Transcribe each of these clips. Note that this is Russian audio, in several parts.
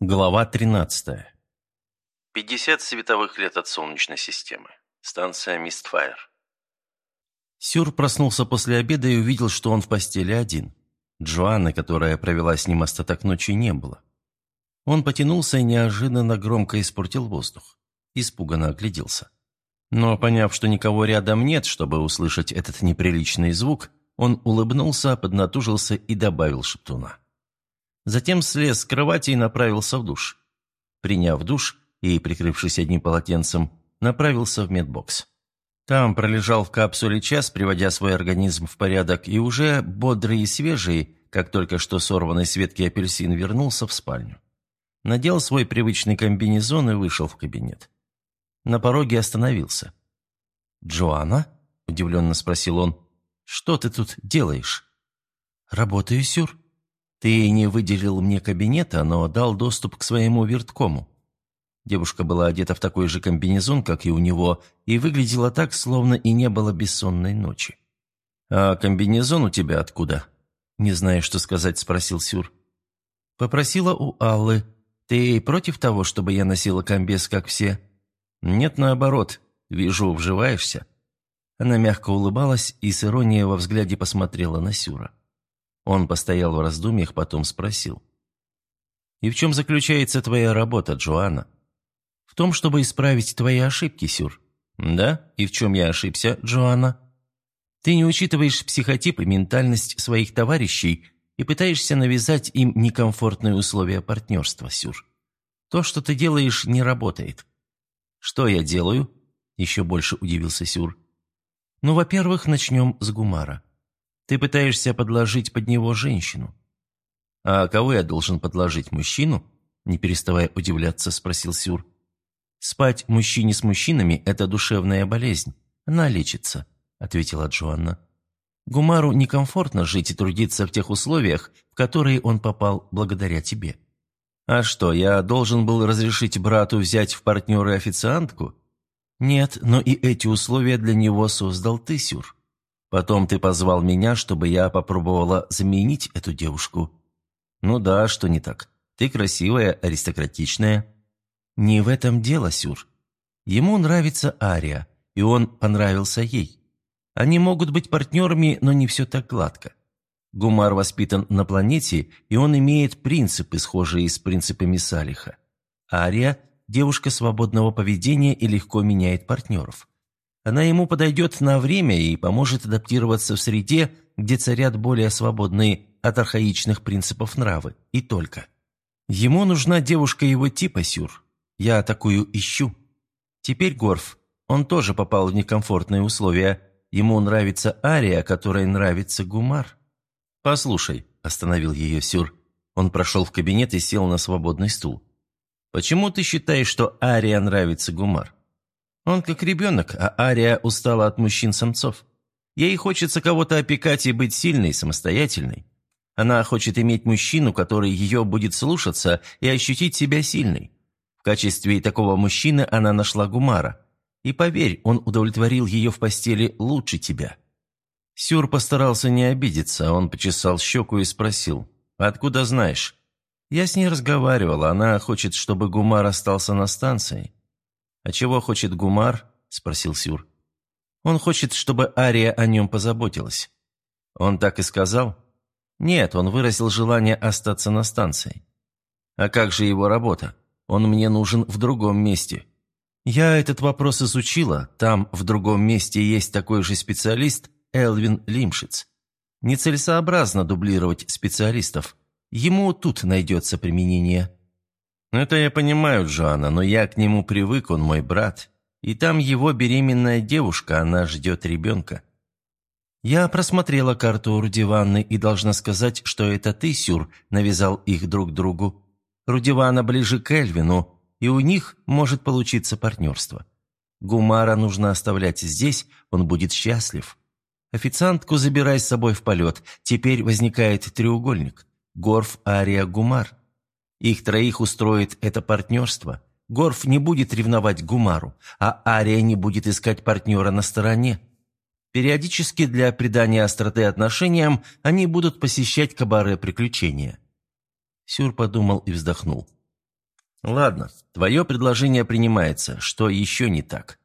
Глава 13. 50 световых лет от Солнечной системы. Станция Мистфайр. Сюр проснулся после обеда и увидел, что он в постели один. Джоанны, которая провела с ним остаток ночи, не было. Он потянулся и неожиданно громко испортил воздух. Испуганно огляделся. Но, поняв, что никого рядом нет, чтобы услышать этот неприличный звук, он улыбнулся, поднатужился и добавил шептуна. Затем слез с кровати и направился в душ. Приняв душ и, прикрывшись одним полотенцем, направился в медбокс. Там пролежал в капсуле час, приводя свой организм в порядок, и уже бодрый и свежий, как только что сорванный с ветки апельсин, вернулся в спальню. Надел свой привычный комбинезон и вышел в кабинет. На пороге остановился. «Джоанна?» – удивленно спросил он. «Что ты тут делаешь?» «Работаю, Сюр», ты не выделил мне кабинета, но дал доступ к своему верткому». Девушка была одета в такой же комбинезон, как и у него, и выглядела так, словно и не было бессонной ночи. «А комбинезон у тебя откуда?» «Не знаю, что сказать», — спросил Сюр. «Попросила у Аллы. Ты против того, чтобы я носила комбез, как все?» «Нет, наоборот. Вижу, вживаешься». Она мягко улыбалась и с иронией во взгляде посмотрела на Сюра. Он постоял в раздумьях, потом спросил. «И в чем заключается твоя работа, Джоанна?» «В том, чтобы исправить твои ошибки, Сюр». «Да? И в чем я ошибся, Джоанна?» «Ты не учитываешь психотип и ментальность своих товарищей и пытаешься навязать им некомфортные условия партнерства, Сюр. То, что ты делаешь, не работает». «Что я делаю?» – еще больше удивился Сюр. «Ну, во-первых, начнем с Гумара. Ты пытаешься подложить под него женщину». «А кого я должен подложить, мужчину?» Не переставая удивляться, спросил Сюр. «Спать мужчине с мужчинами – это душевная болезнь. Она лечится», – ответила Джоанна. «Гумару некомфортно жить и трудиться в тех условиях, в которые он попал благодаря тебе». «А что, я должен был разрешить брату взять в партнеры официантку?» «Нет, но и эти условия для него создал ты, Сюр. Потом ты позвал меня, чтобы я попробовала заменить эту девушку. Ну да, что не так. Ты красивая, аристократичная. Не в этом дело, Сюр. Ему нравится Ария, и он понравился ей. Они могут быть партнерами, но не все так гладко. Гумар воспитан на планете, и он имеет принципы, схожие с принципами Салиха. Ария – девушка свободного поведения и легко меняет партнеров. Она ему подойдет на время и поможет адаптироваться в среде, где царят более свободные от архаичных принципов нравы. И только. Ему нужна девушка его типа, Сюр. Я такую ищу. Теперь Горф. Он тоже попал в некомфортные условия. Ему нравится Ария, которой нравится Гумар. «Послушай», – остановил ее Сюр. Он прошел в кабинет и сел на свободный стул. «Почему ты считаешь, что Ария нравится Гумар?» Он как ребенок, а Ария устала от мужчин-самцов. Ей хочется кого-то опекать и быть сильной, самостоятельной. Она хочет иметь мужчину, который ее будет слушаться и ощутить себя сильной. В качестве такого мужчины она нашла Гумара. И поверь, он удовлетворил ее в постели лучше тебя. Сюр постарался не обидеться, он почесал щеку и спросил, «Откуда знаешь?» «Я с ней разговаривала, она хочет, чтобы Гумар остался на станции. «А чего хочет Гумар?» – спросил Сюр. «Он хочет, чтобы Ария о нем позаботилась». «Он так и сказал?» «Нет, он выразил желание остаться на станции». «А как же его работа? Он мне нужен в другом месте». «Я этот вопрос изучила. Там, в другом месте, есть такой же специалист, Элвин Лимшиц. Нецелесообразно дублировать специалистов. Ему тут найдется применение». «Это я понимаю, Джоанна, но я к нему привык, он мой брат. И там его беременная девушка, она ждет ребенка». «Я просмотрела карту Рудиванны и должна сказать, что это ты, Сюр, навязал их друг другу. Рудивана ближе к Эльвину, и у них может получиться партнерство. Гумара нужно оставлять здесь, он будет счастлив. Официантку забирай с собой в полет, теперь возникает треугольник. Горф, Ария, Гумар. Их троих устроит это партнерство. Горф не будет ревновать Гумару, а Ария не будет искать партнера на стороне. Периодически для придания остроты отношениям они будут посещать кабаре приключения. Сюр подумал и вздохнул. Ладно, твое предложение принимается. Что еще не так?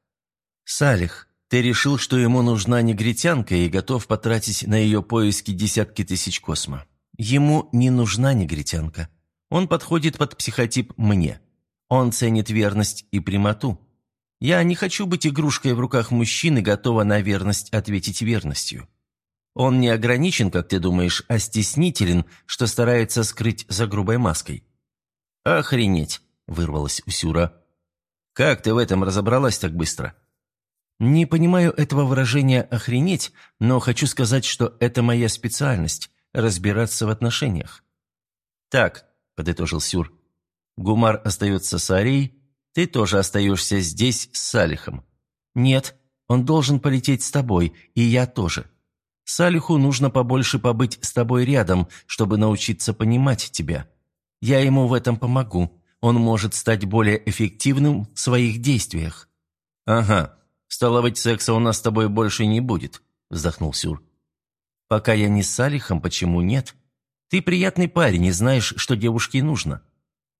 Салих, ты решил, что ему нужна негритянка и готов потратить на ее поиски десятки тысяч космо. Ему не нужна негритянка. Он подходит под психотип «мне». Он ценит верность и прямоту. Я не хочу быть игрушкой в руках мужчины, готова на верность ответить верностью. Он не ограничен, как ты думаешь, а стеснителен, что старается скрыть за грубой маской. «Охренеть!» – вырвалась у Сюра. «Как ты в этом разобралась так быстро?» «Не понимаю этого выражения «охренеть», но хочу сказать, что это моя специальность – разбираться в отношениях». «Так», – подытожил Сюр, – «Гумар остается с Арией, ты тоже остаешься здесь с Салихом». «Нет, он должен полететь с тобой, и я тоже. Салиху нужно побольше побыть с тобой рядом, чтобы научиться понимать тебя. Я ему в этом помогу. Он может стать более эффективным в своих действиях». «Ага, стало быть, секса у нас с тобой больше не будет», – вздохнул Сюр. «Пока я не с Салихом, почему нет? Ты приятный парень и знаешь, что девушке нужно».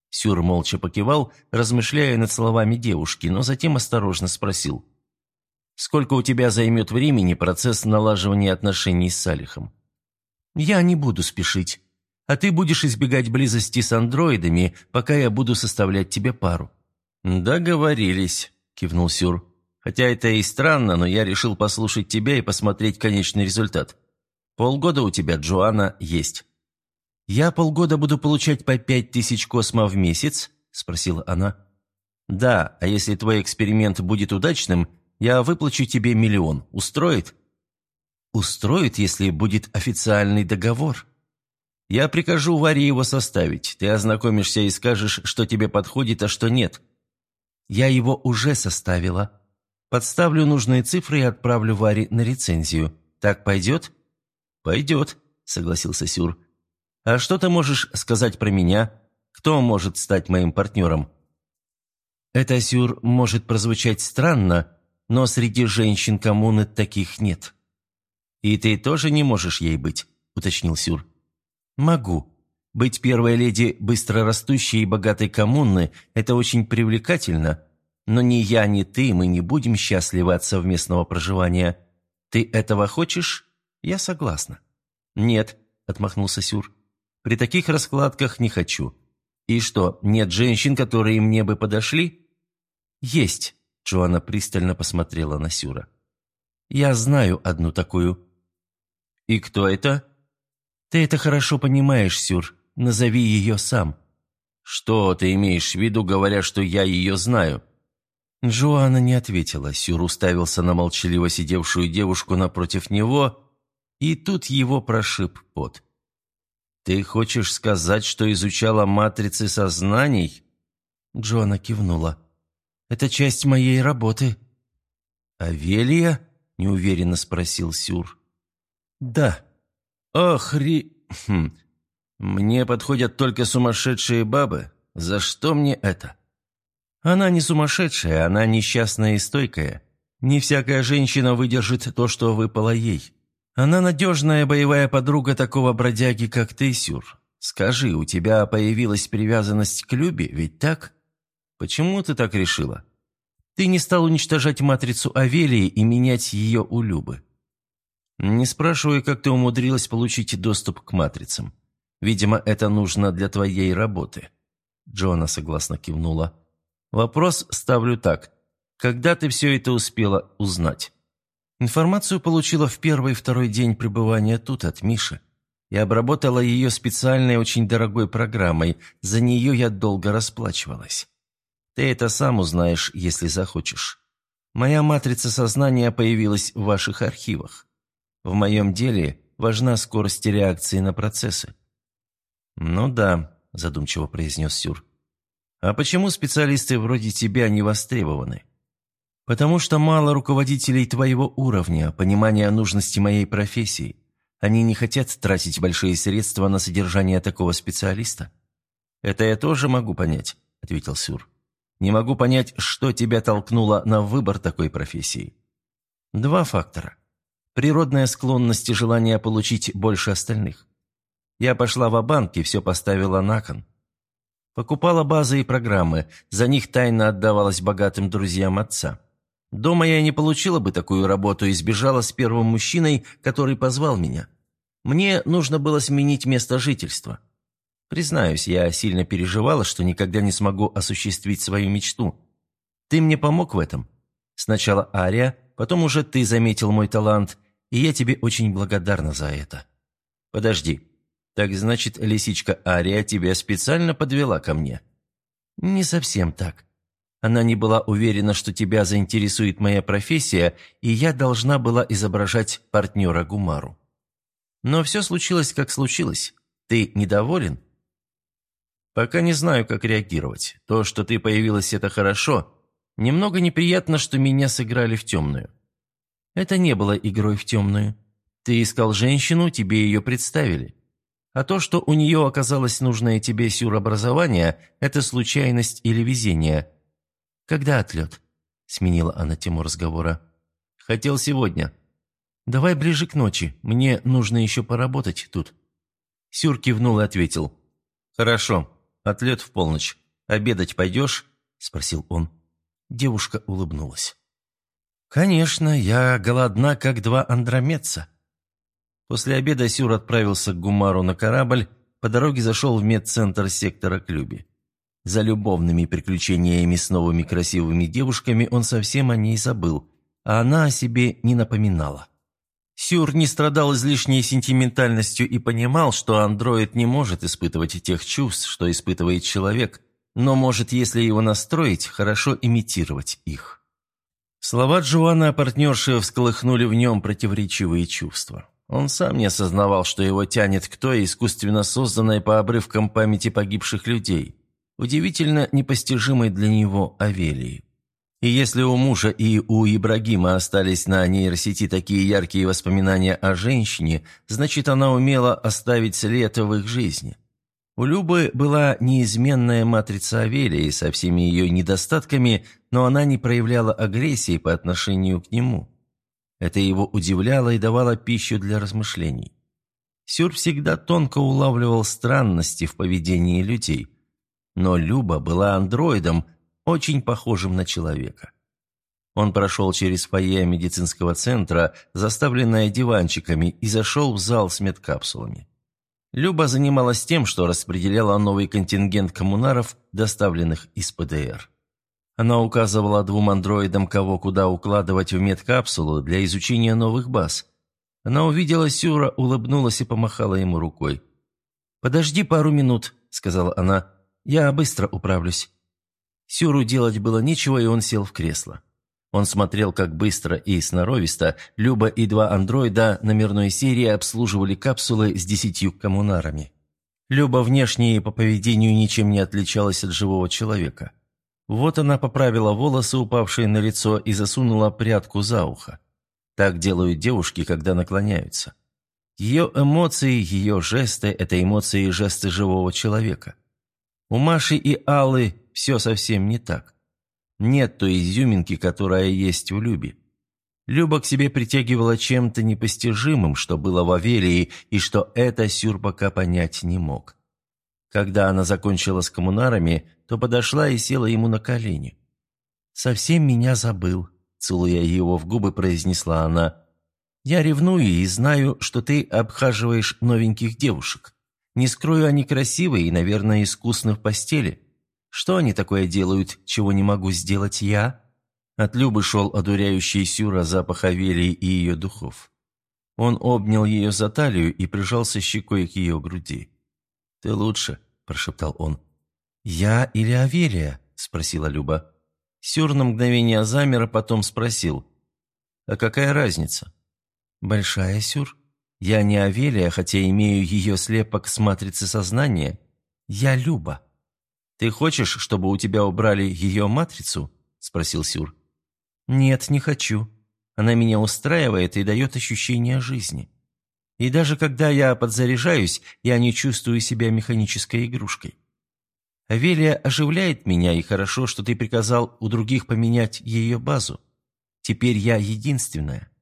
Сюр молча покивал, размышляя над словами девушки, но затем осторожно спросил – Сколько у тебя займет времени процесс налаживания отношений с Салихом? Я не буду спешить. А ты будешь избегать близости с андроидами, пока я буду составлять тебе пару». «Договорились», – кивнул Сюр. «Хотя это и странно, но я решил послушать тебя и посмотреть конечный результат. Полгода у тебя, Джоанна, есть». «Я полгода буду получать по пять тысяч космо в месяц?» – спросила она. «Да, а если твой эксперимент будет удачным, я выплачу тебе миллион. Устроит?» «Устроит, если будет официальный договор». «Я прикажу Варе его составить. Ты ознакомишься и скажешь, что тебе подходит, а что нет». «Я его уже составила. Подставлю нужные цифры и отправлю Варе на рецензию. Так пойдет?» «Пойдет», — согласился Сюр. «А что ты можешь сказать про меня? Кто может стать моим партнером?» «Это, Сюр, может прозвучать странно, но среди женщин коммуны таких нет». «И ты тоже не можешь ей быть», – уточнил Сюр. «Могу. Быть первой леди быстрорастущей и богатой коммуны – это очень привлекательно, но ни я, ни ты, мы не будем счастливы от совместного проживания. Ты этого хочешь? Я согласна». «Нет», – отмахнулся Сюр. «При таких раскладках не хочу. И что, нет женщин, которые мне бы подошли?» «Есть. Джоанна пристально посмотрела на Сюра. «Я знаю одну такую». «И кто это?» «Ты это хорошо понимаешь, Сюр. Назови ее сам». «Что ты имеешь в виду, говоря, что я ее знаю?» Джоанна не ответила. Сюр уставился на молчаливо сидевшую девушку напротив него, и тут его прошиб пот. «Ты хочешь сказать, что изучала матрицы сознаний?» Джоанна кивнула. Это часть моей работы». «Авелия?» – неуверенно спросил Сюр. «Да». «Ох, ри... Хм. Мне подходят только сумасшедшие бабы. За что мне это?» «Она не сумасшедшая, она несчастная и стойкая. Не всякая женщина выдержит то, что выпало ей. Она надежная боевая подруга такого бродяги, как ты, Сюр. Скажи, у тебя появилась привязанность к Любе, ведь так?» Почему ты так решила? Ты не стал уничтожать матрицу Авелии и менять ее у Любы. Не спрашиваю, как ты умудрилась получить доступ к матрицам. Видимо, это нужно для твоей работы. Джона согласно кивнула. Вопрос ставлю так. Когда ты все это успела узнать? Информацию получила в первый и второй день пребывания тут от Миши. Я обработала ее специальной очень дорогой программой. За нее я долго расплачивалась. Ты это сам узнаешь, если захочешь. Моя матрица сознания появилась в ваших архивах. В моем деле важна скорость реакции на процессы». «Ну да», – задумчиво произнес Сюр. «А почему специалисты вроде тебя не востребованы?» «Потому что мало руководителей твоего уровня, понимания нужности моей профессии. Они не хотят тратить большие средства на содержание такого специалиста». «Это я тоже могу понять», – ответил Сюр. Не могу понять, что тебя толкнуло на выбор такой профессии. Два фактора. Природная склонность и желание получить больше остальных. Я пошла в банк и все поставила на кон. Покупала базы и программы, за них тайно отдавалась богатым друзьям отца. Дома я не получила бы такую работу и сбежала с первым мужчиной, который позвал меня. Мне нужно было сменить место жительства. Признаюсь, я сильно переживала, что никогда не смогу осуществить свою мечту. Ты мне помог в этом. Сначала Ария, потом уже ты заметил мой талант, и я тебе очень благодарна за это. Подожди. Так значит, лисичка Ария тебя специально подвела ко мне? Не совсем так. Она не была уверена, что тебя заинтересует моя профессия, и я должна была изображать партнера Гумару. Но все случилось, как случилось. Ты недоволен? Пока не знаю, как реагировать. То, что ты появилась, это хорошо. Немного неприятно, что меня сыграли в темную. Это не было игрой в темную. Ты искал женщину, тебе ее представили. А то, что у нее оказалось нужное тебе сюробразование, это случайность или везение – «Когда отлет?» – сменила она тему разговора. «Хотел сегодня. Давай ближе к ночи, мне нужно еще поработать тут». Сюр кивнул и ответил. «Хорошо, отлет в полночь. Обедать пойдешь?» – спросил он. Девушка улыбнулась. «Конечно, я голодна, как два андромедца». После обеда Сюр отправился к Гумару на корабль, по дороге зашел в медцентр сектора Клюби. За любовными приключениями с новыми красивыми девушками он совсем о ней забыл, а она о себе не напоминала. Сюр не страдал излишней сентиментальностью и понимал, что андроид не может испытывать тех чувств, что испытывает человек, но может, если его настроить, хорошо имитировать их. Слова Джоана о партнерше всколыхнули в нем противоречивые чувства. Он сам не осознавал, что его тянет к той искусственно созданной по обрывкам памяти погибших людей – удивительно непостижимой для него Авелии. И если у мужа и у Ибрагима остались на нейросети такие яркие воспоминания о женщине, значит, она умела оставить след в их жизни. У Любы была неизменная матрица Авелии со всеми ее недостатками, но она не проявляла агрессии по отношению к нему. Это его удивляло и давало пищу для размышлений. Сюр всегда тонко улавливал странности в поведении людей, но Люба была андроидом, очень похожим на человека. Он прошел через фойе медицинского центра, заставленное диванчиками, и зашел в зал с медкапсулами. Люба занималась тем, что распределяла новый контингент коммунаров, доставленных из ПДР. Она указывала двум андроидам, кого куда укладывать в медкапсулу для изучения новых баз. Она увидела Сюра, улыбнулась и помахала ему рукой. «Подожди пару минут», — сказала она, я быстро управлюсь». Сюру делать было нечего, и он сел в кресло. Он смотрел, как быстро и сноровисто Люба и два андроида номерной серии обслуживали капсулы с десятью коммунарами. Люба внешне и по поведению ничем не отличалась от живого человека. Вот она поправила волосы, упавшие на лицо, и засунула прядку за ухо. Так делают девушки, когда наклоняются. Ее эмоции, ее жесты – это эмоции и жесты живого человека. У Маши и Аллы все совсем не так. Нет той изюминки, которая есть у Люби. Люба к себе притягивала чем-то непостижимым, что было в Аверии, и что это Сюр пока понять не мог. Когда она закончила с коммунарами, то подошла и села ему на колени. «Совсем меня забыл», — целуя его в губы, произнесла она. «Я ревную и знаю, что ты обхаживаешь новеньких девушек. Не скрою, они красивые и, наверное, искусны в постели. Что они такое делают, чего не могу сделать я?» От Любы шел одуряющий Сюра запах Авелии и ее духов. Он обнял ее за талию и прижался щекой к ее груди. «Ты лучше», – прошептал он. «Я или Авелия?» – спросила Люба. Сюр на мгновение замер, а потом спросил. «А какая разница?» «Большая, Сюр», я не Авелия, хотя имею ее слепок с матрицы сознания. Я Люба. Ты хочешь, чтобы у тебя убрали ее матрицу?» – спросил Сюр. «Нет, не хочу. Она меня устраивает и дает ощущение жизни. И даже когда я подзаряжаюсь, я не чувствую себя механической игрушкой. Авелия оживляет меня, и хорошо, что ты приказал у других поменять ее базу. Теперь я единственная.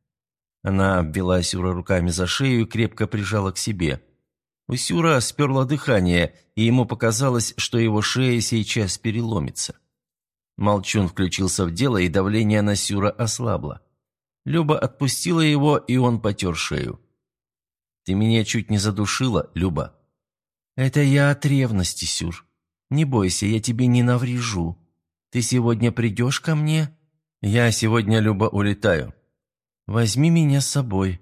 Она обвела Сюра руками за шею и крепко прижала к себе. У Сюра сперло дыхание, и ему показалось, что его шея сейчас переломится. Молчун включился в дело, и давление на Сюра ослабло. Люба отпустила его, и он потер шею. «Ты меня чуть не задушила, Люба». «Это я от ревности, Сюр. Не бойся, я тебе не наврежу. Ты сегодня придешь ко мне?» «Я сегодня, Люба, улетаю. Возьми меня с собой.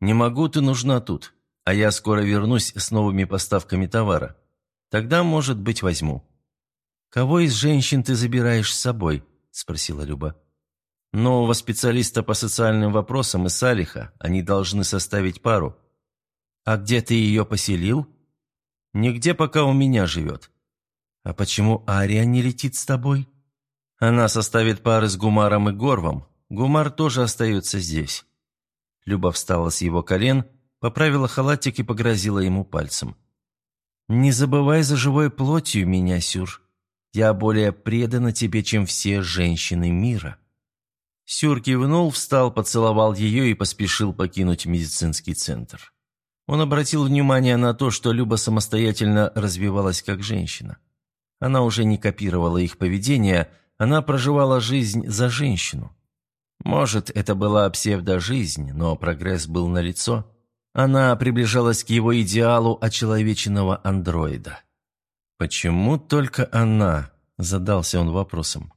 Не могу, ты нужна тут а я скоро вернусь с новыми поставками товара. Тогда, может быть, возьму». «Кого из женщин ты забираешь с собой?» – спросила Люба. «Нового специалиста по социальным вопросам из Салиха. Они должны составить пару». «А где ты ее поселил?» «Нигде пока у меня живет». «А почему Ария не летит с тобой?» «Она составит пары с Гумаром и Горвом. Гумар тоже остается здесь». Люба встала с его колен – поправила халатик и погрозила ему пальцем. «Не забывай за живой плотью меня, Сюр. Я более предана тебе, чем все женщины мира». Сюр кивнул, встал, поцеловал ее и поспешил покинуть медицинский центр. Он обратил внимание на то, что Люба самостоятельно развивалась как женщина. Она уже не копировала их поведение, она проживала жизнь за женщину. Может, это была псевдожизнь, но прогресс был налицо. Она приближалась к его идеалу очеловеченного андроида. «Почему только она?» – задался он вопросом.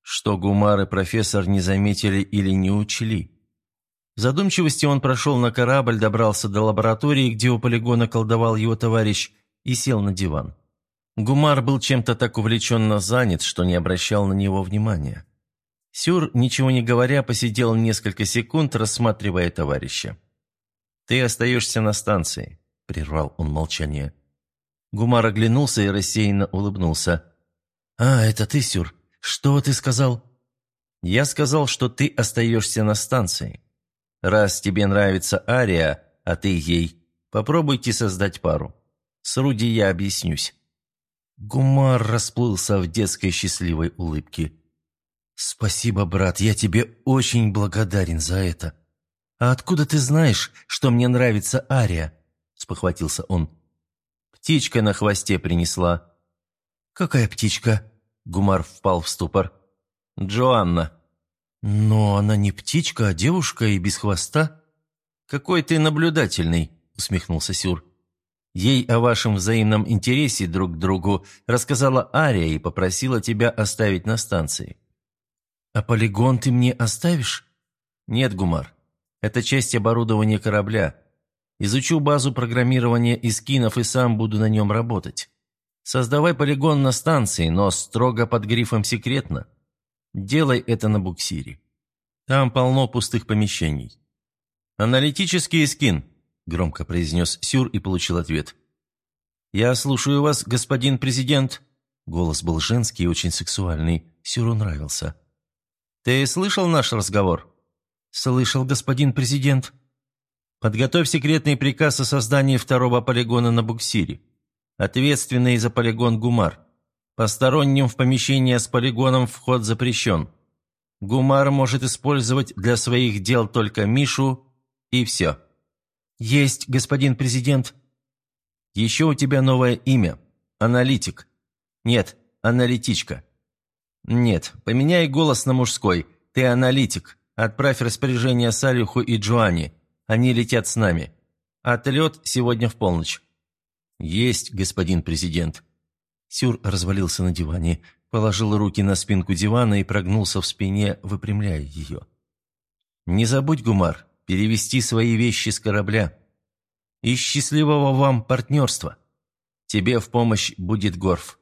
«Что Гумар и профессор не заметили или не учли?» В задумчивости он прошел на корабль, добрался до лаборатории, где у полигона колдовал его товарищ, и сел на диван. Гумар был чем-то так увлеченно занят, что не обращал на него внимания. Сюр, ничего не говоря, посидел несколько секунд, рассматривая товарища. «Ты остаешься на станции», — прервал он молчание. Гумар оглянулся и рассеянно улыбнулся. «А, это ты, Сюр. Что ты сказал?» «Я сказал, что ты остаешься на станции. Раз тебе нравится Ария, а ты ей, попробуйте создать пару. С Руди я объяснюсь». Гумар расплылся в детской счастливой улыбке. «Спасибо, брат, я тебе очень благодарен за это. «А откуда ты знаешь, что мне нравится Ария?» – спохватился он. «Птичка на хвосте принесла». «Какая птичка?» – Гумар впал в ступор. «Джоанна». «Но она не птичка, а девушка и без хвоста». «Какой ты наблюдательный», – усмехнулся Сюр. «Ей о вашем взаимном интересе друг к другу рассказала Ария и попросила тебя оставить на станции». «А полигон ты мне оставишь?» «Нет, Гумар, это часть оборудования корабля. Изучу базу программирования искинов и сам буду на нем работать. Создавай полигон на станции, но строго под грифом «секретно». Делай это на буксире. Там полно пустых помещений. «Аналитический искин», – громко произнес Сюр и получил ответ. «Я слушаю вас, господин президент». Голос был женский и очень сексуальный. Сюру нравился. «Ты слышал наш разговор?» «Слышал, господин президент». «Подготовь секретный приказ о создании второго полигона на буксире. Ответственный за полигон Гумар. Посторонним в помещение с полигоном вход запрещен. Гумар может использовать для своих дел только Мишу, и все». «Есть, господин президент». «Еще у тебя новое имя. Аналитик». «Нет, аналитичка». «Нет, поменяй голос на мужской. Ты аналитик. Отправь распоряжение Салюху и Джоанни. Они летят с нами. Отлет сегодня в полночь». «Есть, господин президент». Сюр развалился на диване, положил руки на спинку дивана и прогнулся в спине, выпрямляя ее. «Не забудь, Гумар, перевести свои вещи с корабля. И счастливого вам партнерства. Тебе в помощь будет Горф».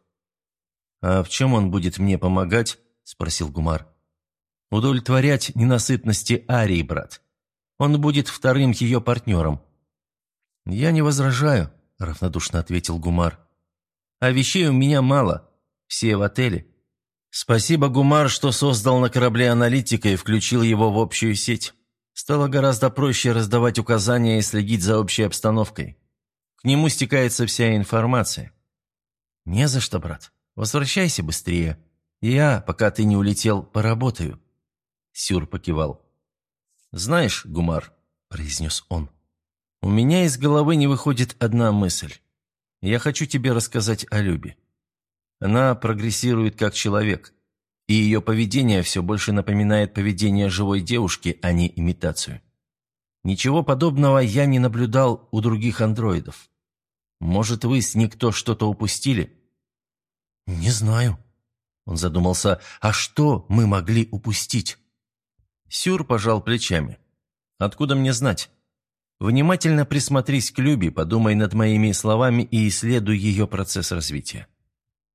«А в чем он будет мне помогать?» – спросил Гумар. Удовлетворять ненасытности Арии, брат. Он будет вторым ее партнером». «Я не возражаю», — равнодушно ответил Гумар. «А вещей у меня мало. Все в отеле. Спасибо, Гумар, что создал на корабле аналитика и включил его в общую сеть. Стало гораздо проще раздавать указания и следить за общей обстановкой. К нему стекается вся информация». «Не за что, брат. Возвращайся быстрее. Я, пока ты не улетел, поработаю». Сюр покивал. «Знаешь, Гумар», — произнес он, У меня из головы не выходит одна мысль. Я хочу тебе рассказать о Любе. Она прогрессирует как человек, и ее поведение все больше напоминает поведение живой девушки, а не имитацию. Ничего подобного я не наблюдал у других андроидов. Может, вы с никто что-то упустили?» «Не знаю». Он задумался, «а что мы могли упустить?» Сюр пожал плечами. «Откуда мне знать? Внимательно присмотрись к Любе, подумай над моими словами и исследуй ее процесс развития.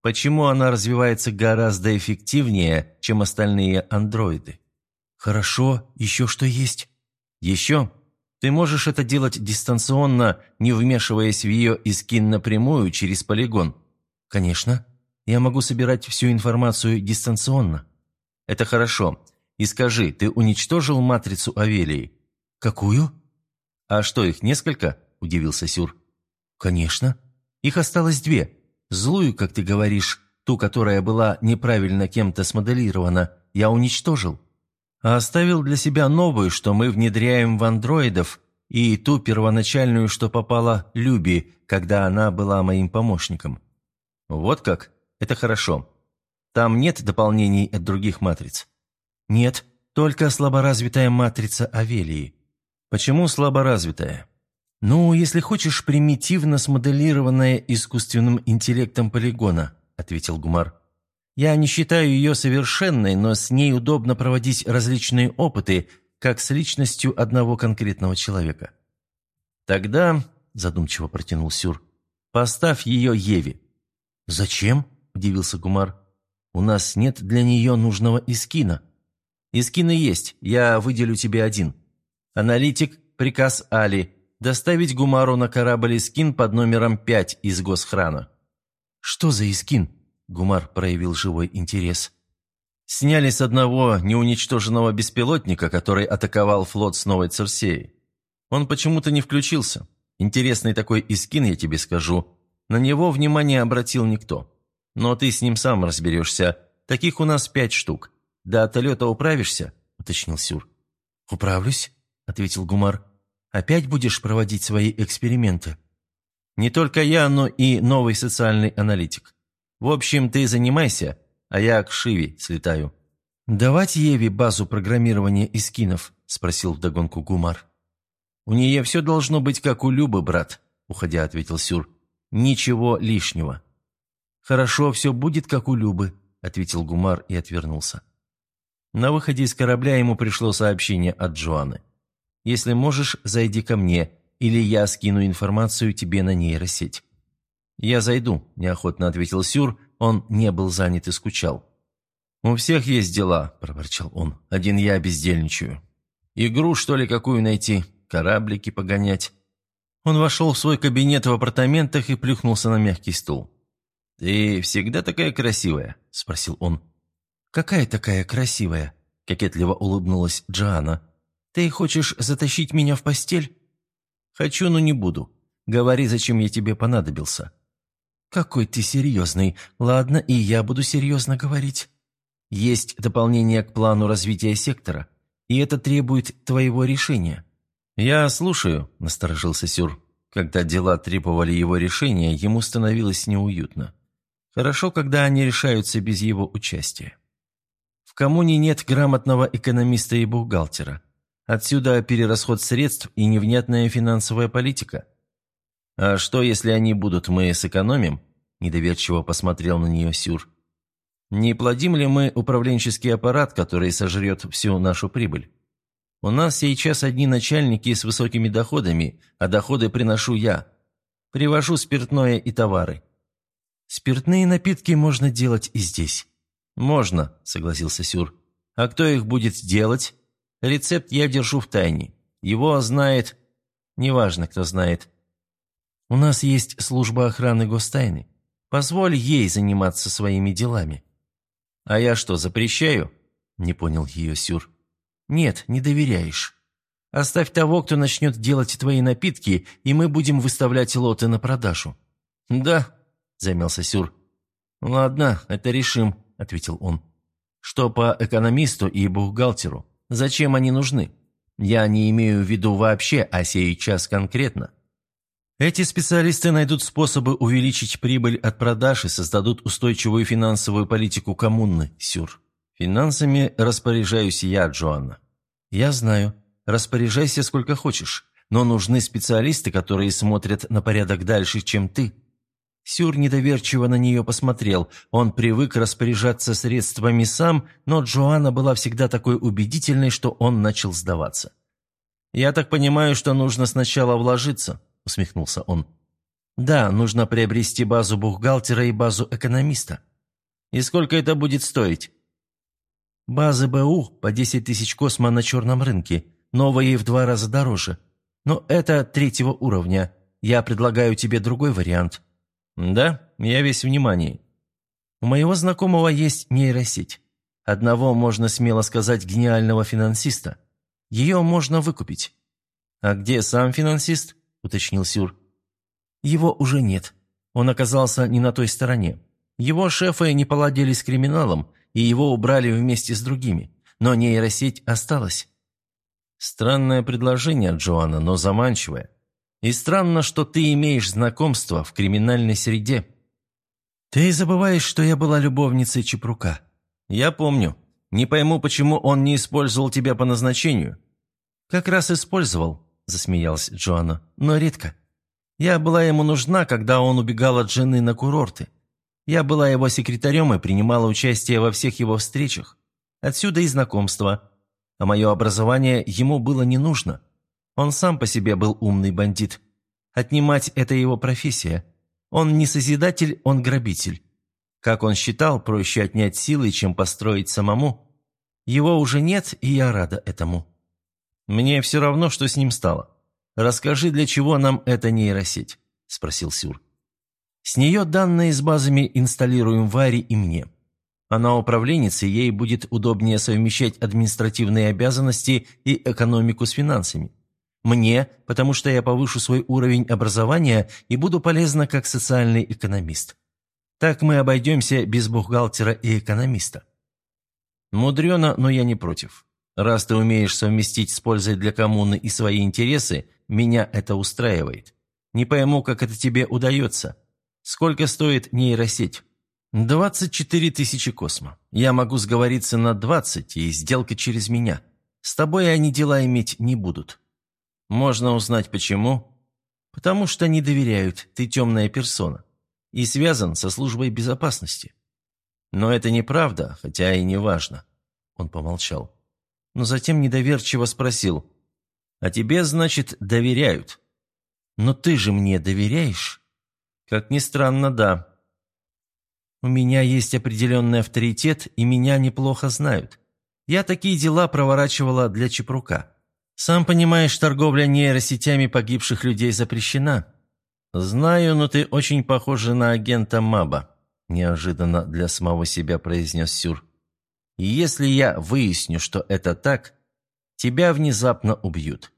Почему она развивается гораздо эффективнее, чем остальные андроиды? Хорошо, еще что есть? Еще? Ты можешь это делать дистанционно, не вмешиваясь в ее искин напрямую через полигон. Конечно. Я могу собирать всю информацию дистанционно. Это хорошо. И скажи, ты уничтожил матрицу Авелии? Какую? А что, их несколько? Удивился Сюр. Конечно. Их осталось две. Злую, как ты говоришь, ту, которая была неправильно кем-то смоделирована, я уничтожил а оставил для себя новую, что мы внедряем в андроидов, и ту первоначальную, что попала Люби, когда она была моим помощником. Вот как? Это хорошо. Там нет дополнений от других матриц? Нет, только слаборазвитая матрица Авелии. Почему слаборазвитая? Ну, если хочешь, примитивно смоделированная искусственным интеллектом полигона, ответил Гумар. Я не считаю ее совершенной, но с ней удобно проводить различные опыты, как с личностью одного конкретного человека. Тогда, задумчиво протянул Сюр, поставь ее Еве. Зачем? Удивился Гумар. У нас нет для нее нужного искина. Искины есть, я выделю тебе один. Аналитик, приказ Али, доставить Гумару на корабль искин под номером 5 из госхрана. Что за искин? Гумар проявил живой интерес. «Сняли с одного неуничтоженного беспилотника, который атаковал флот с Новой Церсеей. Он почему-то не включился. Интересный такой искин, я тебе скажу. На него внимание обратил никто. Но ты с ним сам разберешься. Таких у нас пять штук. До отлета управишься?» – уточнил Сюр. «Управлюсь», – ответил Гумар. «Опять будешь проводить свои эксперименты?» «Не только я, но и новый социальный аналитик. В общем, ты занимайся, а я к Шиве слетаю». «Давать Еве базу программирования искинов?» – спросил вдогонку Гумар. «У нее все должно быть как у Любы, брат», – уходя ответил Сюр. «Ничего лишнего». «Хорошо, все будет как у Любы», – ответил Гумар и отвернулся. На выходе из корабля ему пришло сообщение от Джоанны. «Если можешь, зайди ко мне, или я скину информацию тебе на нейросеть». «Я зайду», – неохотно ответил Сюр, он не был занят и скучал. «У всех есть дела», – проворчал он. «Один я бездельничаю. Игру, что ли, какую найти? Кораблики погонять?» Он вошел в свой кабинет в апартаментах и плюхнулся на мягкий стул. «Ты всегда такая красивая?» – спросил он. «Какая такая красивая?» – кокетливо улыбнулась Джоанна. «Ты хочешь затащить меня в постель?» «Хочу, но не буду. Говори, зачем я тебе понадобился». «Какой ты серьезный. Ладно, и я буду серьезно говорить. Есть дополнение к плану развития сектора, и это требует твоего решения». «Я слушаю», – насторожился Сюр. Когда дела требовали его решения, ему становилось неуютно. Хорошо, когда они решаются без его участия. В коммуне нет грамотного экономиста и бухгалтера. Отсюда перерасход средств и невнятная финансовая политика. «А что, если они будут, мы сэкономим?» – недоверчиво посмотрел на нее Сюр. «Не плодим ли мы управленческий аппарат, который сожрет всю нашу прибыль? У нас сейчас одни начальники с высокими доходами, а доходы приношу я. Привожу спиртное и товары». «Спиртные напитки можно делать и здесь». «Можно», – согласился Сюр. «А кто их будет делать? Рецепт я держу в тайне. Его знает... Неважно, кто знает. У нас есть служба охраны гостайны. Позволь ей заниматься своими делами». «А я что, запрещаю?» – не понял ее Сюр. «Нет, не доверяешь. Оставь того, кто начнет делать твои напитки, и мы будем выставлять лоты на продажу». «Да», – замялся Сюр. «Ладно, это решим», – ответил он. «Что по экономисту и бухгалтеру? Зачем они нужны?» Я не имею в виду вообще, а сейчас конкретно. Эти специалисты найдут способы увеличить прибыль от продаж и создадут устойчивую финансовую политику коммуны, Сюр. Финансами распоряжаюсь я, Джоанна. Я знаю. Распоряжайся сколько хочешь. Но нужны специалисты, которые смотрят на порядок дальше, чем ты. Сюр недоверчиво на нее посмотрел. Он привык распоряжаться средствами сам, но Джоанна была всегда такой убедительной, что он начал сдаваться. «Я так понимаю, что нужно сначала вложиться», — усмехнулся он. «Да, нужно приобрести базу бухгалтера и базу экономиста. И сколько это будет стоить?» «Базы БУ по 10 тысяч космо на черном рынке, новые в два раза дороже. Но это третьего уровня. Я предлагаю тебе другой вариант». «Да, я весь внимание. У моего знакомого есть нейросеть. Одного, можно смело сказать, гениального финансиста. Ее можно выкупить». «А где сам финансист?» – уточнил Сюр. «Его уже нет. Он оказался не на той стороне. Его шефы не поладили с криминалом, и его убрали вместе с другими. Но нейросеть осталась». «Странное предложение, Джоанна, но заманчивое. И странно, что ты имеешь знакомство в криминальной среде». «Ты забываешь, что я была любовницей Чепрука». «Я помню. Не пойму, почему он не использовал тебя по назначению». «Как раз использовал», – засмеялась Джоанна, – «но редко. Я была ему нужна, когда он убегал от жены на курорты. Я была его секретарем и принимала участие во всех его встречах. Отсюда и знакомство. А мое образование ему было не нужно. Он сам по себе был умный бандит. Отнимать – это его профессия. Он не созидатель, он грабитель. Как он считал, проще отнять силы, чем построить самому. Его уже нет, и я рада этому. Мне все равно, что с ним стало. Расскажи, для чего нам эта нейросеть?» – спросил Сюр. «С нее данные с базами инсталируем Варе и мне. Она управленница, ей будет удобнее совмещать административные обязанности и экономику с финансами. Мне, потому что я повышу свой уровень образования и буду полезна как социальный экономист. Так мы обойдемся без бухгалтера и экономиста. Мудрено, но я не против. Раз ты умеешь совместить с пользой для коммуны и свои интересы, меня это устраивает. Не пойму, как это тебе удается. Сколько стоит нейросеть? Двадцать четыре тысячи космо. Я могу сговориться на двадцать, и сделка через меня. С тобой они дела иметь не будут. Можно узнать почему? Потому что не доверяют, ты темная персона. И связан со службой безопасности. Но это неправда, хотя и не важно. Он помолчал. Но затем недоверчиво спросил. А тебе, значит, доверяют? Но ты же мне доверяешь? Как ни странно, да. У меня есть определенный авторитет, и меня неплохо знают. Я такие дела проворачивала для Чепрука. Сам понимаешь, торговля нейросетями погибших людей запрещена. Знаю, но ты очень похожа на агента Маба, неожиданно для самого себя произнес Сюр. И если я выясню, что это так, тебя внезапно убьют.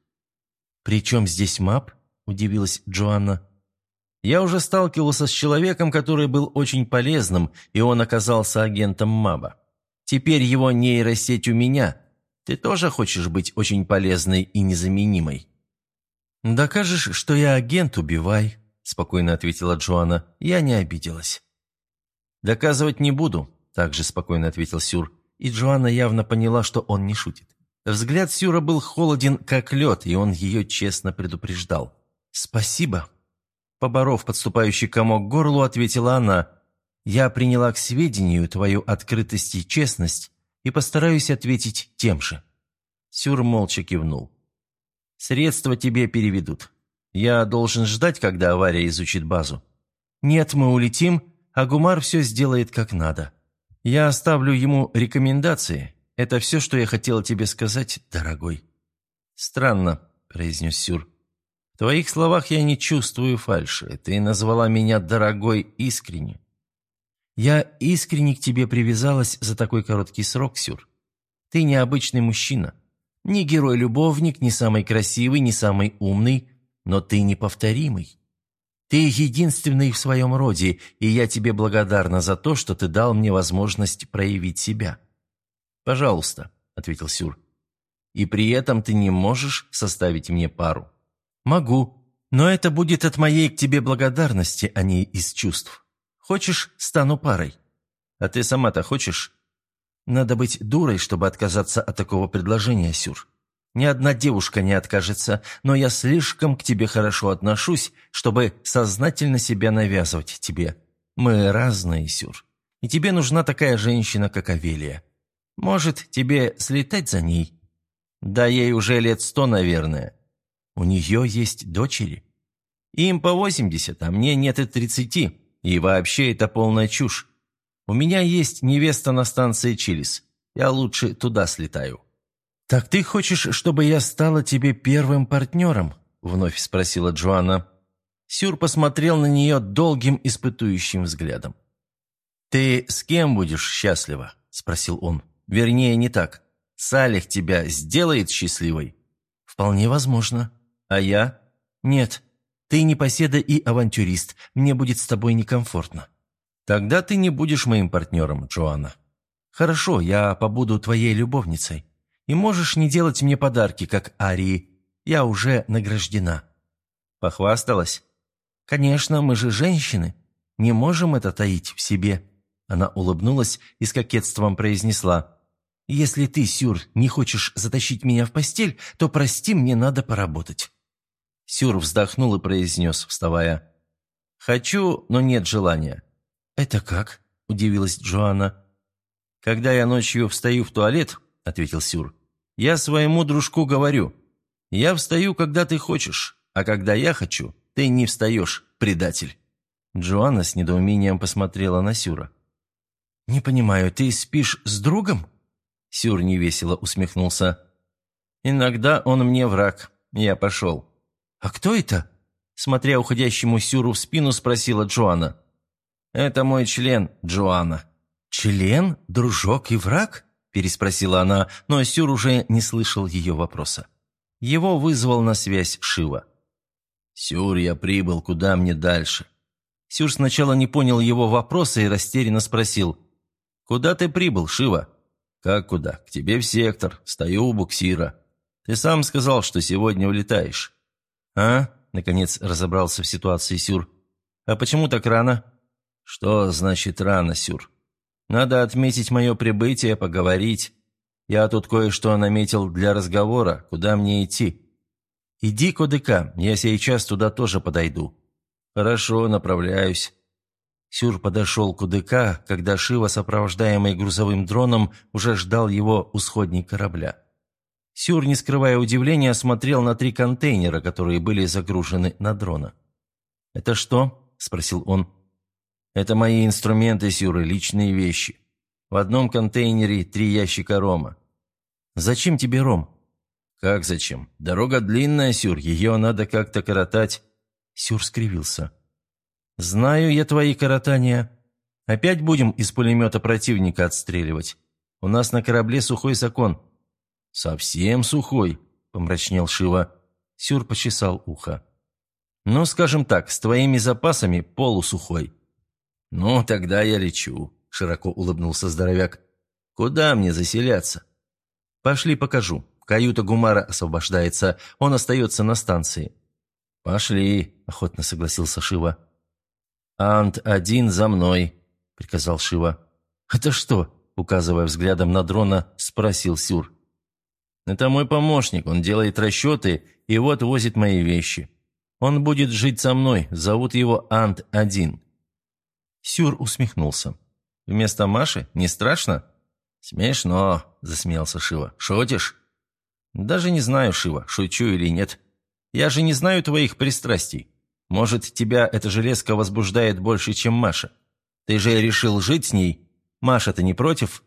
«При чем здесь Маб?» – удивилась Джоанна. «Я уже сталкивался с человеком, который был очень полезным, и он оказался агентом Маба. Теперь его нейросеть у меня, ты тоже хочешь быть очень полезной и незаменимой?» «Докажешь, что я агент, убивай», – спокойно ответила Джоанна. «Я не обиделась». «Доказывать не буду», – также спокойно ответил Сюр. И Джоанна явно поняла, что он не шутит. Взгляд Сюра был холоден, как лед, и он ее честно предупреждал. «Спасибо». Поборов подступающий комок к горлу, ответила она. «Я приняла к сведению твою открытость и честность и постараюсь ответить тем же». Сюр молча кивнул. «Средства тебе переведут. Я должен ждать, когда авария изучит базу. Нет, мы улетим, а Гумар все сделает как надо. Я оставлю ему рекомендации. Это все, что я хотела тебе сказать, дорогой». «Странно», – произнес Сюр. «В твоих словах я не чувствую фальши. Ты назвала меня дорогой искренне. Я искренне к тебе привязалась за такой короткий срок, Сюр. Ты необычный мужчина. Не герой-любовник, не самый красивый, не самый умный, но ты неповторимый. Ты единственный в своем роде, и я тебе благодарна за то, что ты дал мне возможность проявить себя». «Пожалуйста», — ответил Сюр. И при этом ты не можешь составить мне пару. Могу, но это будет от моей к тебе благодарности, а не из чувств. Хочешь, стану парой. А ты сама-то хочешь? Надо быть дурой, чтобы отказаться от такого предложения, Сюр. Ни одна девушка не откажется, но я слишком к тебе хорошо отношусь, чтобы сознательно себя навязывать тебе. Мы разные, Сюр. И тебе нужна такая женщина, как Авелия. Может, тебе слетать за ней? Да ей уже лет сто, наверное. У нее есть дочери. Им по восемьдесят, а мне нет и тридцати. И вообще это полная чушь. У меня есть невеста на станции Чилис. Я лучше туда слетаю». «Так ты хочешь, чтобы я стала тебе первым партнером?» – вновь спросила Джоанна. Сюр посмотрел на нее долгим испытующим взглядом. «Ты с кем будешь счастлива?» – спросил он. «Вернее, не так. Салих тебя сделает счастливой?» «Вполне возможно. А я?» «Нет. Ты непоседа и авантюрист. Мне будет с тобой некомфортно». «Тогда ты не будешь моим партнером, Джоанна». «Хорошо, я побуду твоей любовницей. И можешь не делать мне подарки, как Арии. Я уже награждена». «Похвасталась?» «Конечно, мы же женщины. Не можем это таить в себе». Она улыбнулась и с кокетством произнесла. «Если ты, Сюр, не хочешь затащить меня в постель, то прости, мне надо поработать». Сюр вздохнул и произнес, вставая. «Хочу, но нет желания». «Это как?» – удивилась Джоанна. «Когда я ночью встаю в туалет, – ответил Сюр. «Я своему дружку говорю. Я встаю, когда ты хочешь, а когда я хочу, ты не встаешь, предатель». Джоанна с недоумением посмотрела на Сюра. «Не понимаю, ты спишь с другом?» Сюр невесело усмехнулся. «Иногда он мне враг. Я пошел». «А кто это?» Смотря уходящему Сюру в спину, спросила Джоанна. «Это мой член, Джоанна». «Член? Дружок и враг?» переспросила она, но Сюр уже не слышал ее вопроса. Его вызвал на связь Шива. «Сюр, я прибыл, куда мне дальше?» Сюр сначала не понял его вопроса и растерянно спросил. «Куда ты прибыл, Шива?» «Как куда? К тебе в сектор. Стою у буксира. Ты сам сказал, что сегодня улетаешь». «А?» – наконец разобрался в ситуации Сюр. «А почему так рано?» «Что значит рано, Сюр? Надо отметить мое прибытие, поговорить. Я тут кое-что наметил для разговора. Куда мне идти?» «Иди к ОДК, я сейчас туда тоже подойду». «Хорошо, направляюсь». Сюр подошел к УДК, когда Шива, сопровождаемый грузовым дроном, уже ждал его у сходней корабля. Сюр, не скрывая удивления, смотрел на три контейнера, которые были загружены на дрона. «Это что?» – спросил он. Это мои инструменты, Сюры, личные вещи. В одном контейнере три ящика рома. Зачем тебе ром? Как зачем? Дорога длинная, Сюр, ее надо как-то коротать. Сюр скривился. Знаю я твои коротания. Опять будем из пулемета противника отстреливать. У нас на корабле сухой закон. Совсем сухой, помрачнел Шива. Сюр почесал ухо. Ну, скажем так, с твоими запасами полусухой. «Ну, тогда я лечу», — широко улыбнулся здоровяк. «Куда мне заселяться?» «Пошли покажу. Каюта Гумара освобождается. Он остается на станции». «Пошли», — охотно согласился Шива. «Ант-один за мной», — приказал Шива. «Это что?» — указывая взглядом на дрона, спросил Сюр. «Это мой помощник. Он делает расчеты и вот возит мои вещи. Он будет жить со мной. Зовут его Ант-один. Сюр усмехнулся. «Вместо Маши? Не страшно?» «Смешно», – засмеялся Шива. «Шутишь?» «Даже не знаю, Шива, шучу или нет. Я же не знаю твоих пристрастий. Может, тебя эта железка возбуждает больше, чем Маша? Ты же решил жить с ней? Маша-то не против?»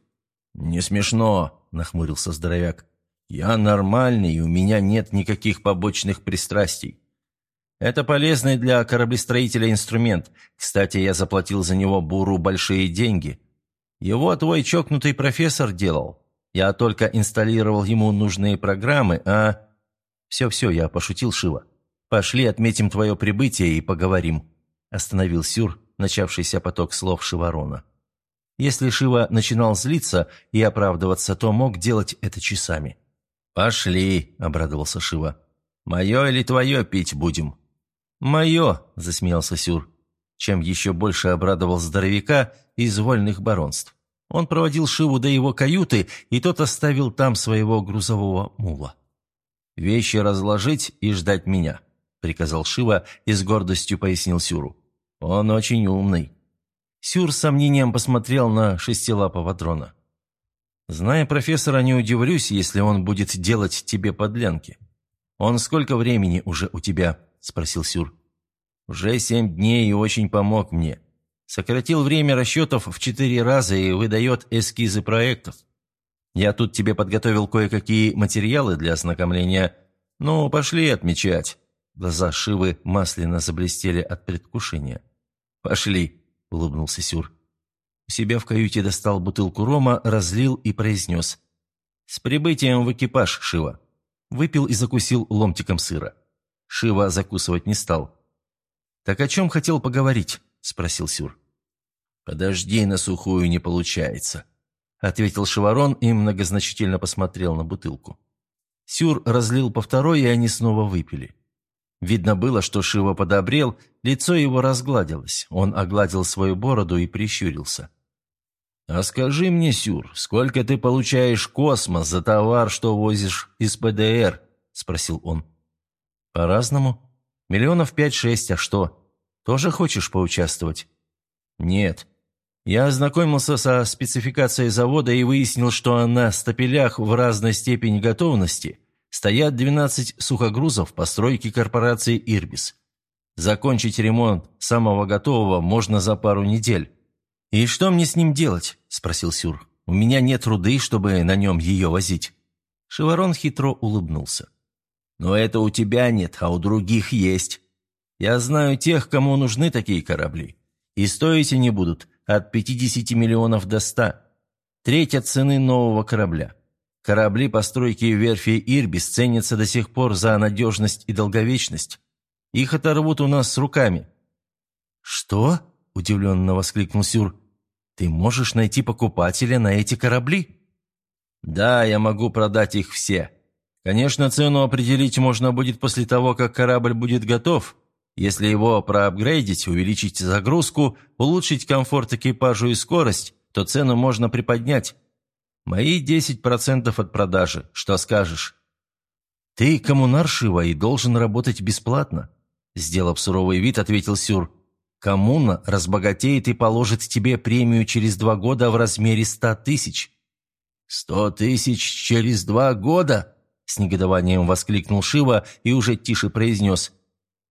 «Не смешно», – нахмурился здоровяк. «Я нормальный, у меня нет никаких побочных пристрастий. Это полезный для кораблестроителя инструмент. Кстати, я заплатил за него Буру большие деньги. Его твой чокнутый профессор делал. Я только инсталлировал ему нужные программы, а... Все-все, я пошутил, Шива. Пошли отметим твое прибытие и поговорим. Остановил Сюр, начавшийся поток слов Шиварона. Если Шива начинал злиться и оправдываться, то мог делать это часами. «Пошли», — обрадовался Шива. «Мое или твое пить будем?» «Мое», — засмеялся Сюр, чем еще больше обрадовал здоровяка из вольных баронств. Он проводил Шиву до его каюты, и тот оставил там своего грузового мула. «Вещи разложить и ждать меня», — приказал Шива и с гордостью пояснил Сюру. «Он очень умный». Сюр с сомнением посмотрел на шестилапого дрона. «Зная профессора, не удивлюсь, если он будет делать тебе подлянки. Он сколько времени уже у тебя?» – спросил Сюр. «Уже семь дней и очень помог мне. Сократил время расчетов в четыре раза и выдает эскизы проектов. Я тут тебе подготовил кое-какие материалы для ознакомления. Ну, пошли отмечать». Глаза Шивы масляно заблестели от предвкушения. «Пошли», — улыбнулся Сюр. У себя в каюте достал бутылку рома, разлил и произнес. «С прибытием в экипаж, Шива». Выпил и закусил ломтиком сыра. Шива закусывать не стал. «Так о чем хотел поговорить?» – спросил Сюр. «Подожди, на сухую не получается», – ответил Шеварон и многозначительно посмотрел на бутылку. Сюр разлил по второй, и они снова выпили. Видно было, что Шива подобрел, лицо его разгладилось. Он огладил свою бороду и прищурился. «А скажи мне, Сюр, сколько ты получаешь космос за товар, что возишь из ПДР?» – спросил он. «По-разному. Миллионов пять-шесть, а что? Тоже хочешь поучаствовать?» «Нет. Я ознакомился со спецификацией завода и выяснил, что на стапелях в разной степени готовности стоят 12 сухогрузов постройки корпорации «Ирбис». Закончить ремонт самого готового можно за пару недель. «И что мне с ним делать?» – спросил Сюр. «У меня нет руды, чтобы на нем ее возить». Шеварон хитро улыбнулся. «Но это у тебя нет, а у других есть. Я знаю тех, кому нужны такие корабли. И стоить они будут от 50 миллионов до 100. Треть от цены нового корабля. Корабли постройки верфи «Ирбис» ценятся до сих пор за надежность и долговечность. Их оторвут у нас с руками». «Что?» – удивленно воскликнул Сюр. «Ты можешь найти покупателя на эти корабли?» «Да, я могу продать их все. Конечно, цену определить можно будет после того, как корабль будет готов, если его проапгрейдить, увеличить загрузку, улучшить комфорт экипажу и скорость, то цену можно приподнять. Мои 10% от продажи. Что скажешь? Ты коммунар Шива и должен работать бесплатно. Сделав суровый вид, ответил Сюр. Коммуна разбогатеет и положит тебе премию через два года в размере ста тысяч. «Сто тысяч через два года?» С негодованием воскликнул Шива и уже тише произнес.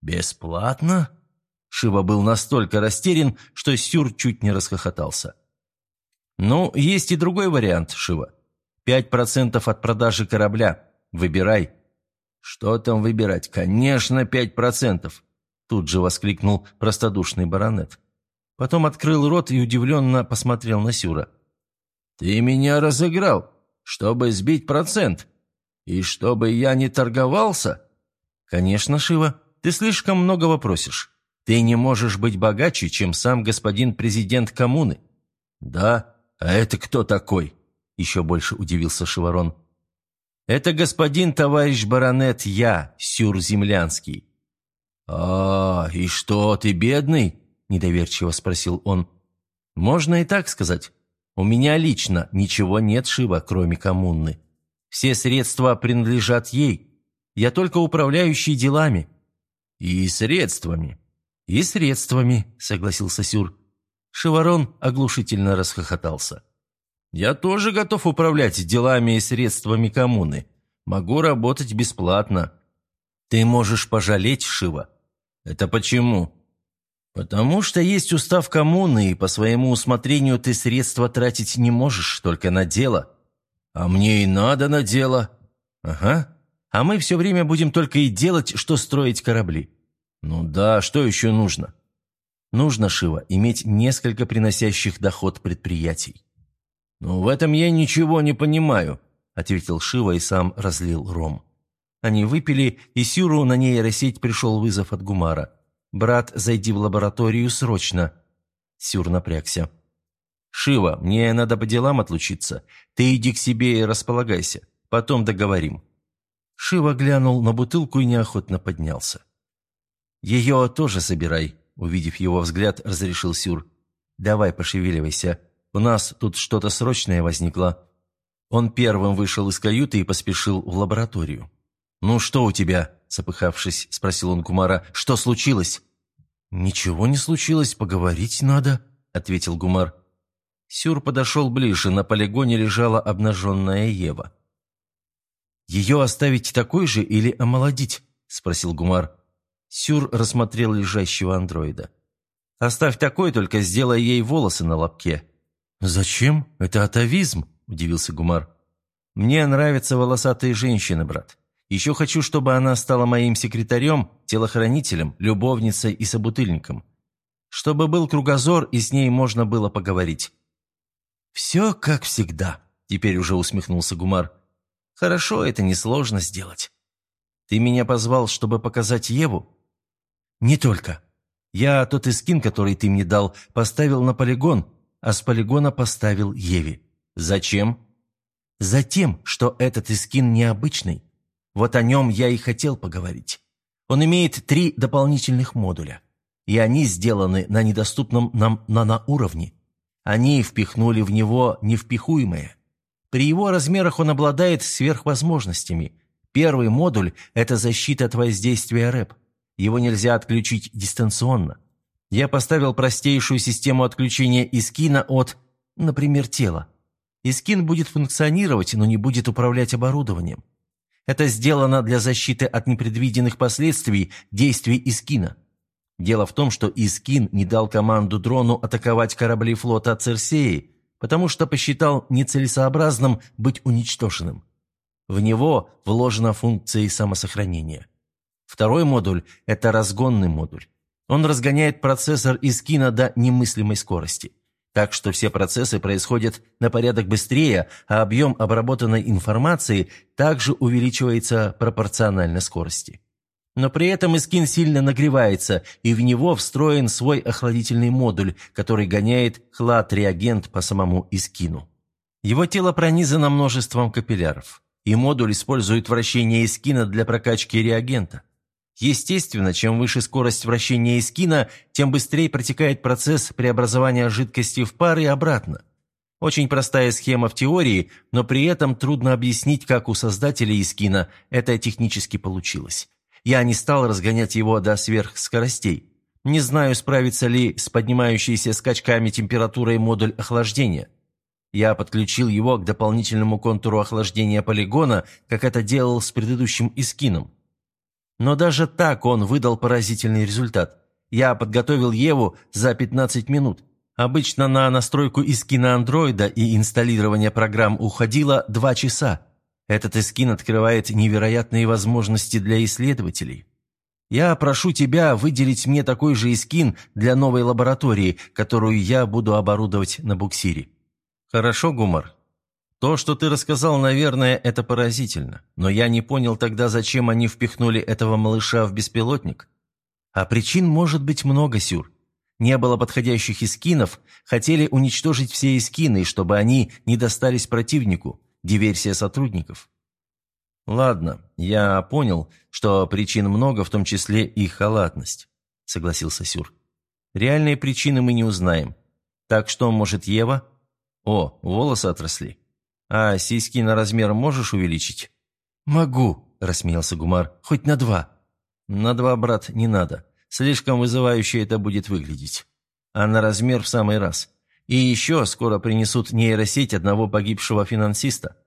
«Бесплатно?» Шива был настолько растерян, что Сюр чуть не расхохотался. «Ну, есть и другой вариант, Шива. Пять процентов от продажи корабля. Выбирай». «Что там выбирать? Конечно, пять процентов!» Тут же воскликнул простодушный баронет. Потом открыл рот и удивленно посмотрел на Сюра. «Ты меня разыграл, чтобы сбить процент. И чтобы я не торговался?» «Конечно, Шива. Ты слишком многого просишь. Ты не можешь быть богаче, чем сам господин президент коммуны». «Да? А это кто такой?» Еще больше удивился Шеварон. «Это господин товарищ баронет я, Сюр Землянский». «А, и что, ты бедный?» – недоверчиво спросил он. «Можно и так сказать. У меня лично ничего нет, Шива, кроме коммуны. Все средства принадлежат ей. Я только управляющий делами. «И средствами». «И средствами», — согласился Сюр. Шеварон оглушительно расхохотался. «Я тоже готов управлять делами и средствами коммуны. Могу работать бесплатно». «Ты можешь пожалеть, Шива». «Это почему?» «Потому что есть устав коммуны, и по своему усмотрению ты средства тратить не можешь, только на дело». «А мне и надо на дело». «Ага а мы все время будем только и делать, что строить корабли. Ну да, что еще нужно? Нужно, Шива, иметь несколько приносящих доход предприятий. «Ну, в этом я ничего не понимаю», — ответил Шива и сам разлил ром. Они выпили, и Сюру на нейросеть пришел вызов от Гумара. «Брат, зайди в лабораторию срочно». Сюр напрягся. «Шива, мне надо по делам отлучиться. Ты иди к себе и располагайся. Потом договорим. Шива глянул на бутылку и неохотно поднялся. «Ее тоже собирай», — увидев его взгляд, разрешил Сюр. «Давай, пошевеливайся. У нас тут что-то срочное возникло». Он первым вышел из каюты и поспешил в лабораторию. «Ну что у тебя?» – запыхавшись, спросил он Гумара. «Что случилось?» «Ничего не случилось, поговорить надо», – ответил Гумар. Сюр подошел ближе, на полигоне лежала обнаженная Ева. «Ее оставить такой же или омолодить?» – спросил Гумар. Сюр рассмотрел лежащего андроида. «Оставь такой, только сделай ей волосы на лобке». «Зачем? Это атовизм», – удивился Гумар. «Мне нравятся волосатые женщины, брат. Еще хочу, чтобы она стала моим секретарем, телохранителем, любовницей и собутыльником. Чтобы был кругозор, и с ней можно было поговорить». «Все как всегда», – теперь уже усмехнулся Гумар. «Хорошо, это несложно сделать. Ты меня позвал, чтобы показать Еву?» «Не только. Я тот искин, который ты мне дал, поставил на полигон, а с полигона поставил Еве. Зачем?» «Затем, что этот искин необычный. Вот о нем я и хотел поговорить. Он имеет три дополнительных модуля, и они сделаны на недоступном нам наноуровне. Они впихнули в него невпихуемое. При его размерах он обладает сверхвозможностями. Первый модуль – это защита от воздействия рэп. Его нельзя отключить дистанционно. Я поставил простейшую систему отключения Искина от, например, тела. Искин будет функционировать, но не будет управлять оборудованием. Это сделано для защиты от непредвиденных последствий действий Искина. Дело в том, что Искин не дал команду дрону атаковать корабли флота Церсеи, потому что посчитал нецелесообразным быть уничтоженным. В него вложена функция самосохранения. Второй модуль – это разгонный модуль. Он разгоняет процессор Искина до немыслимой скорости – так что все процессы происходят на порядок быстрее, а объем обработанной информации также увеличивается пропорционально скорости. Но при этом Искин сильно нагревается, и в него встроен свой охладительный модуль, который гоняет хлад-реагент по самому Искину. Его тело пронизано множеством капилляров, и модуль использует вращение Искина для прокачки реагента. Естественно, чем выше скорость вращения эскина, тем быстрее протекает процесс преобразования жидкости в пар и обратно. Очень простая схема в теории, но при этом трудно объяснить, как у создателей эскина это технически получилось. Я не стал разгонять его до сверхскоростей. Не знаю, справится ли с поднимающейся скачками температурой модуль охлаждения. Я подключил его к дополнительному контуру охлаждения полигона, как это делал с предыдущим эскином. Но даже так он выдал поразительный результат. Я подготовил Еву за 15 минут. Обычно на настройку искина андроида и инсталлирование программ уходило 2 часа. Этот искин открывает невероятные возможности для исследователей. Я прошу тебя выделить мне такой же искин для новой лаборатории, которую я буду оборудовать на буксире. Хорошо, Гумар, то, что ты рассказал, наверное, это поразительно. Но я не понял тогда, зачем они впихнули этого малыша в беспилотник. А причин может быть много, Сюр. Не было подходящих искинов, хотели уничтожить все искины, чтобы они не достались противнику. Диверсия сотрудников. «Ладно, я понял, что причин много, в том числе и халатность», — согласился Сюр. «Реальные причины мы не узнаем. Так что, может, Ева? О, волосы отросли. «А сиськи на размер можешь увеличить?» «Могу», – рассмеялся Гумар, – «хоть на два». «На два, брат, не надо. Слишком вызывающе это будет выглядеть. А на размер в самый раз. И еще скоро принесут нейросеть одного погибшего финансиста.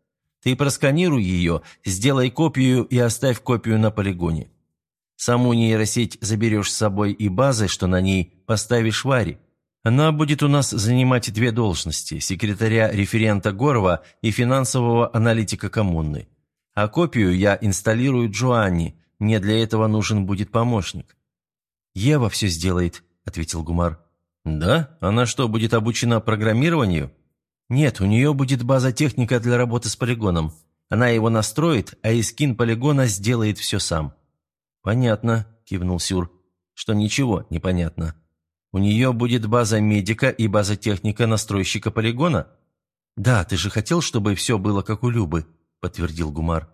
Ты просканируй ее, сделай копию и оставь копию на полигоне. Саму нейросеть заберешь с собой и базы, что на ней, поставишь Варе. Она будет у нас занимать две должности – секретаря-референта Горова и финансового аналитика коммуны. А копию я инсталлирую Джоанни, мне для этого нужен будет помощник». «Ева все сделает», – ответил Гумар. «Да? Она что, будет обучена программированию?» «Нет, у нее будет база техника для работы с полигоном. Она его настроит, а искин полигона сделает все сам». «Понятно», – кивнул Сюр, – «что ничего не понятно». У нее будет база медика и база техника настройщика полигона?» «Да, ты же хотел, чтобы все было как у Любы», – подтвердил Гумар.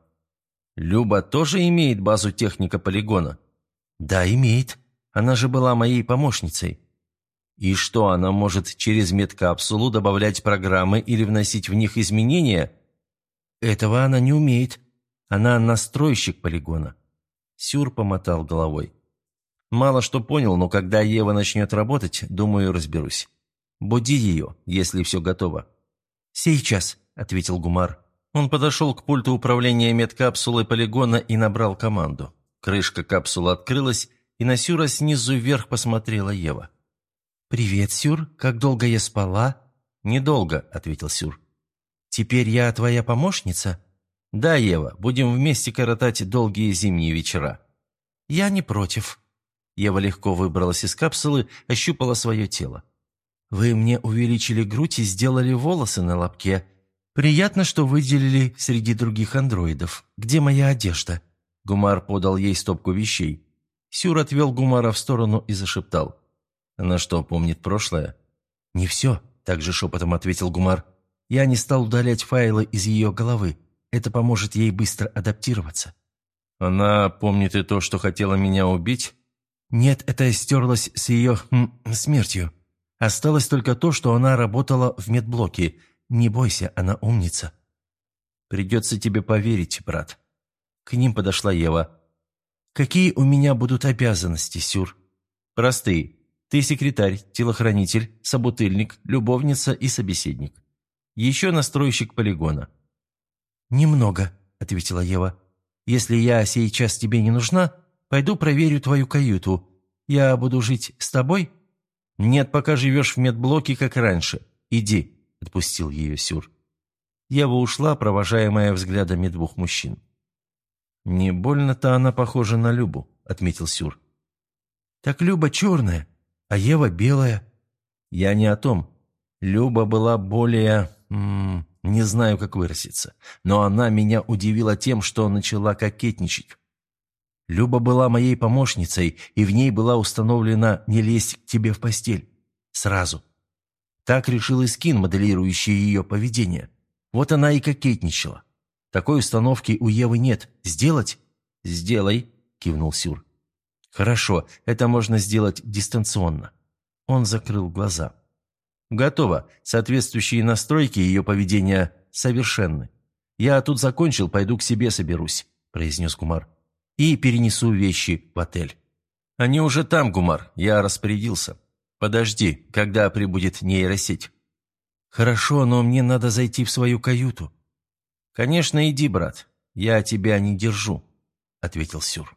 Люба тоже имеет базу техника полигона?» «Да, имеет. Она же была моей помощницей». «И что, она может через медкапсулу добавлять программы или вносить в них изменения?» «Этого она не умеет. Она настройщик полигона». Сюр помотал головой. «Мало что понял, но когда Ева начнет работать, думаю, разберусь. Буди ее, если все готово». «Сейчас», — ответил Гумар. Он подошел к пульту управления медкапсулой полигона и набрал команду. Крышка капсулы открылась, и на Сюра снизу вверх посмотрела Ева. «Привет, Сюр. Как долго я спала?» «Недолго», — ответил Сюр. «Теперь я твоя помощница?» «Да, Ева, будем вместе коротать долгие зимние вечера». «Я не против». Ева легко выбралась из капсулы, ощупала свое тело. «Вы мне увеличили грудь и сделали волосы на лобке. «Приятно, что выделили среди других андроидов. Где моя одежда?» Гумар подал ей стопку вещей. Сюр отвел Гумара в сторону и зашептал. «Она что, помнит прошлое?» «Не все», – также шепотом ответил Гумар. «Я не стал удалять файлы из ее головы. Это поможет ей быстро адаптироваться». «Она помнит и то, что хотела меня убить?» «Нет, это стерлось с ее смертью. Осталось только то, что она работала в медблоке – не бойся, она умница». «Придется тебе поверить, брат». К ним подошла Ева. «Какие у меня будут обязанности, Сюр?» «Простые. Ты секретарь, телохранитель, собутыльник, любовница и собеседник. Еще настройщик полигона». «Немного», — ответила Ева. «Если я сейчас тебе не нужна, пойду проверю твою каюту. Я буду жить с тобой?» «Нет, пока живешь в медблоке, как раньше. Иди» отпустил ее Сюр. Ева ушла, провожаемая взглядами двух мужчин. «Не больно-то она похожа на Любу», — отметил Сюр. «Так Люба черная, а Ева белая». «Я не о том. Люба была более... М -м, не знаю, как выразиться. Но она меня удивила тем, что начала кокетничать. Люба была моей помощницей, и в ней была установлена «не лезть к тебе в постель». Сразу. Так решил и Скин, моделирующий ее поведение. Вот она и кокетничала. Такой установки у Евы нет. Сделать? Сделай, кивнул Сюр. Хорошо, это можно сделать дистанционно. Он закрыл глаза. Готово. Соответствующие настройки ее поведения совершенны. Я тут закончил, пойду к себе соберусь, произнес Гумар. И перенесу вещи в отель. Они уже там, Гумар, я распорядился. «Подожди, когда прибудет нейросеть?» «Хорошо, но мне надо зайти в свою каюту». «Конечно, иди, брат. Я тебя не держу», — ответил Сюр.